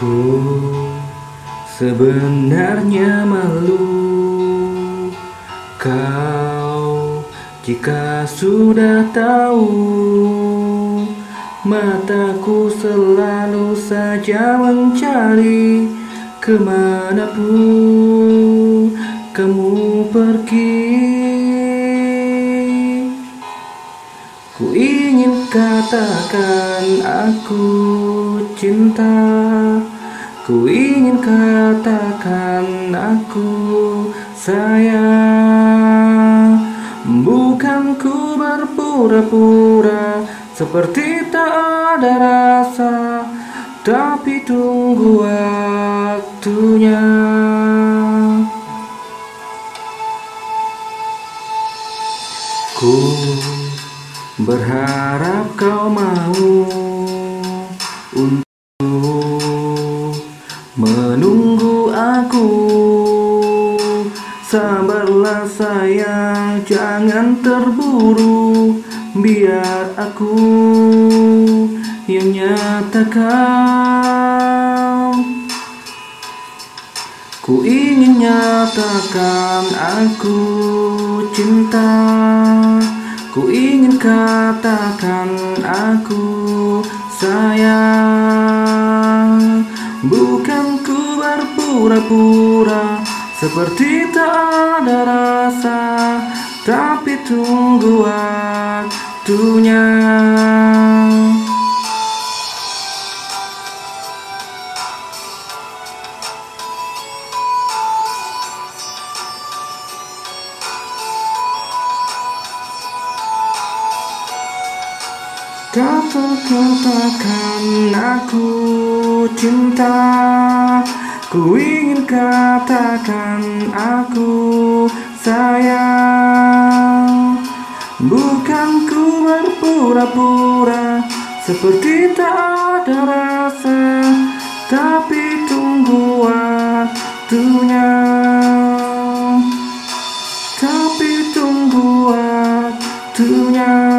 Ku sebenarnya malu Kau jika sudah tahu Mataku selalu saja mencari Ke mana pun kamu pergi. Ku ingin katakan aku cinta. Ku ingin katakan aku sayang. Bukan ku berpura-pura Seperti tak ada rasa Tapi tunggu waktunya. Ku Berharap kau mau untuk menunggu aku. Sabarlah sayang, jangan terburu. Biar aku yang nyatakan. Ku ingin nyatakan aku cinta Ku ingin katakan aku sayang. Bukan ku berpura-pura Seperti tak ada rasa. Tapi tunggu waktunya Kata-katakan aku cinta. Ku ingin katakan aku sayang. Bukan ku berpura-pura Seperti tak ada rasa. Tapi tunggu waktunya. Tapi tunggu waktunya.